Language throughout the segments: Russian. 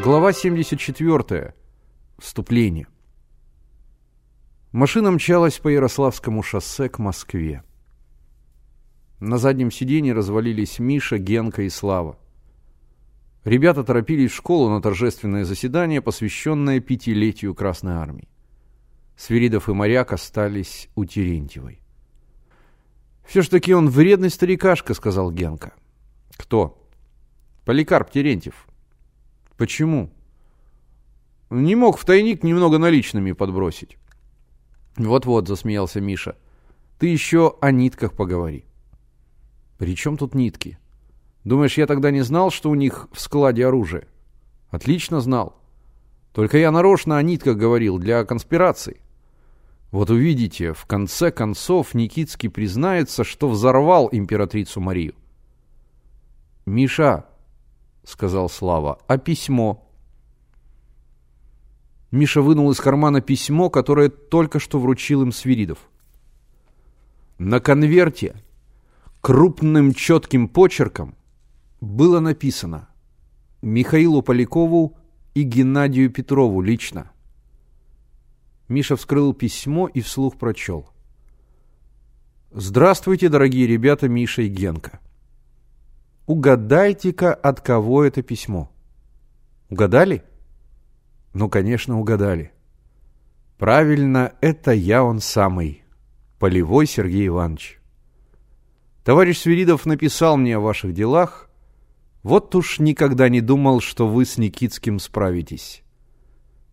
Глава 74. Вступление. Машина мчалась по Ярославскому шоссе к Москве. На заднем сиденье развалились Миша, Генка и Слава. Ребята торопились в школу на торжественное заседание, посвященное пятилетию Красной Армии. Свиридов и моряк остались у Терентьевой. «Все ж таки он вредный старикашка», — сказал Генка. «Кто?» «Поликарп Терентьев». «Почему?» «Не мог в тайник немного наличными подбросить». «Вот-вот», — засмеялся Миша. «Ты еще о нитках поговори». «При чем тут нитки? Думаешь, я тогда не знал, что у них в складе оружие?» «Отлично знал. Только я нарочно о нитках говорил, для конспирации». Вот увидите, в конце концов Никитский признается, что взорвал императрицу Марию. «Миша», — сказал Слава, — «а письмо?» Миша вынул из кармана письмо, которое только что вручил им Свиридов. На конверте крупным четким почерком было написано Михаилу Полякову и Геннадию Петрову лично. Миша вскрыл письмо и вслух прочел. «Здравствуйте, дорогие ребята Миша и Генка. Угадайте-ка, от кого это письмо. Угадали? Ну, конечно, угадали. Правильно, это я он самый, Полевой Сергей Иванович. Товарищ Свиридов написал мне о ваших делах. Вот уж никогда не думал, что вы с Никитским справитесь.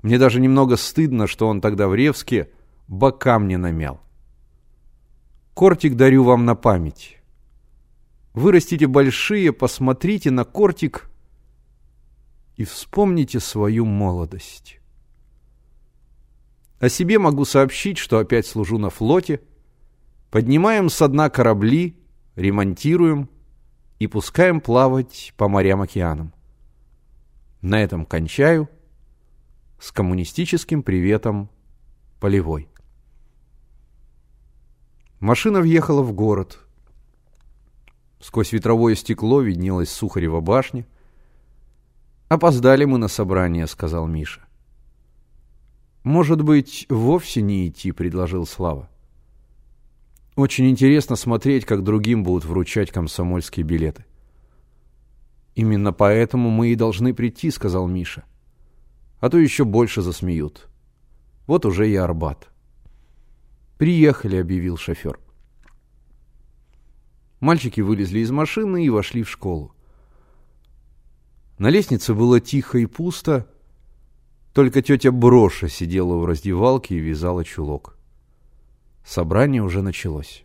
Мне даже немного стыдно, что он тогда в Ревске бока мне намял. Кортик дарю вам на память. Вырастите большие, посмотрите на кортик и вспомните свою молодость. О себе могу сообщить, что опять служу на флоте. Поднимаем со дна корабли, ремонтируем и пускаем плавать по морям-океанам. На этом кончаю. С коммунистическим приветом Полевой. Машина въехала в город. Сквозь ветровое стекло виднелась Сухарева башня. «Опоздали мы на собрание», — сказал Миша. «Может быть, вовсе не идти», — предложил Слава. «Очень интересно смотреть, как другим будут вручать комсомольские билеты». «Именно поэтому мы и должны прийти», — сказал Миша а то еще больше засмеют. Вот уже и Арбат. «Приехали», — объявил шофер. Мальчики вылезли из машины и вошли в школу. На лестнице было тихо и пусто, только тетя Броша сидела в раздевалке и вязала чулок. Собрание уже началось.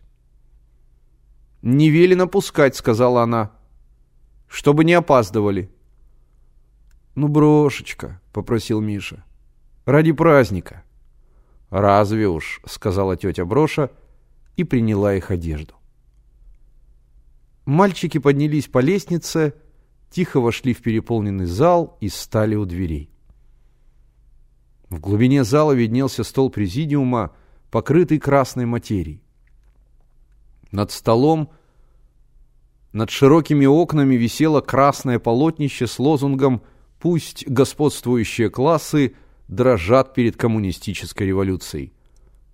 «Не велено пускать», — сказала она, — «чтобы не опаздывали». «Ну, брошечка», — попросил Миша. «Ради праздника». «Разве уж», — сказала тетя Броша и приняла их одежду. Мальчики поднялись по лестнице, тихо вошли в переполненный зал и стали у дверей. В глубине зала виднелся стол президиума, покрытый красной материей. Над столом, над широкими окнами висело красное полотнище с лозунгом Пусть господствующие классы дрожат перед коммунистической революцией.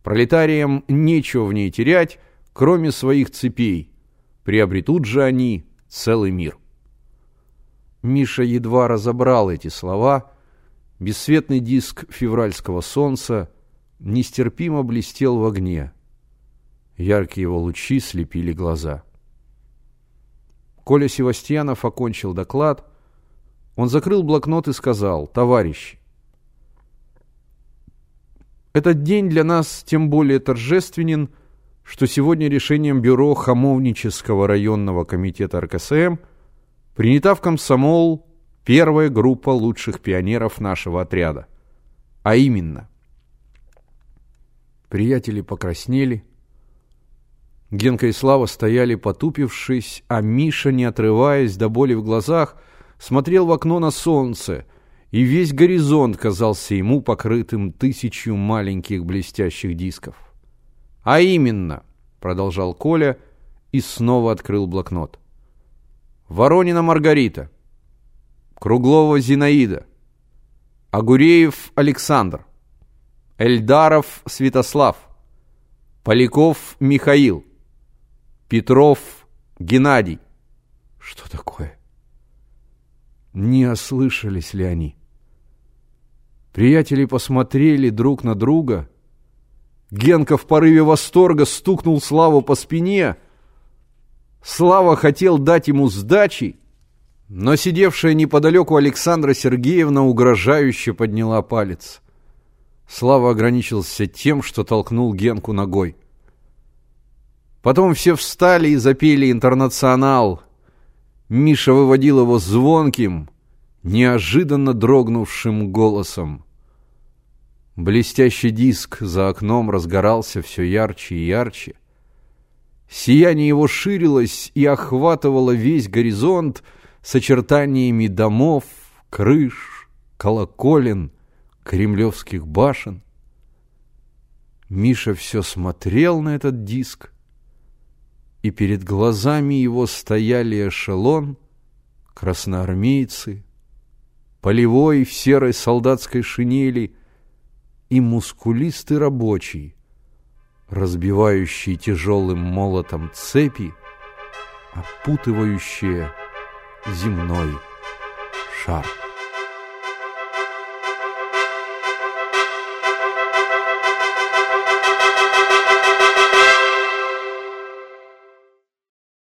Пролетариям нечего в ней терять, кроме своих цепей. Приобретут же они целый мир. Миша едва разобрал эти слова. Бесцветный диск февральского солнца нестерпимо блестел в огне. Яркие его лучи слепили глаза. Коля Севастьянов окончил доклад – он закрыл блокнот и сказал, «Товарищи, этот день для нас тем более торжественен, что сегодня решением Бюро Хамовнического районного комитета РКСМ принята в комсомол первая группа лучших пионеров нашего отряда. А именно, приятели покраснели, Генка и Слава стояли потупившись, а Миша, не отрываясь до боли в глазах, смотрел в окно на солнце, и весь горизонт казался ему покрытым тысячью маленьких блестящих дисков. «А именно», — продолжал Коля и снова открыл блокнот. «Воронина Маргарита, Круглова Зинаида, Агуреев Александр, Эльдаров Святослав, Поляков Михаил, Петров Геннадий. Что такое? Не ослышались ли они? Приятели посмотрели друг на друга. Генка в порыве восторга стукнул Славу по спине. Слава хотел дать ему сдачи, но сидевшая неподалеку Александра Сергеевна угрожающе подняла палец. Слава ограничился тем, что толкнул Генку ногой. Потом все встали и запели «Интернационал». Миша выводил его звонким, неожиданно дрогнувшим голосом. Блестящий диск за окном разгорался все ярче и ярче. Сияние его ширилось и охватывало весь горизонт с очертаниями домов, крыш, колоколен, кремлевских башен. Миша все смотрел на этот диск, и перед глазами его стояли эшелон, красноармейцы, полевой в серой солдатской шинели — и мускулистый рабочий, разбивающий тяжелым молотом цепи, опутывающие земной шар.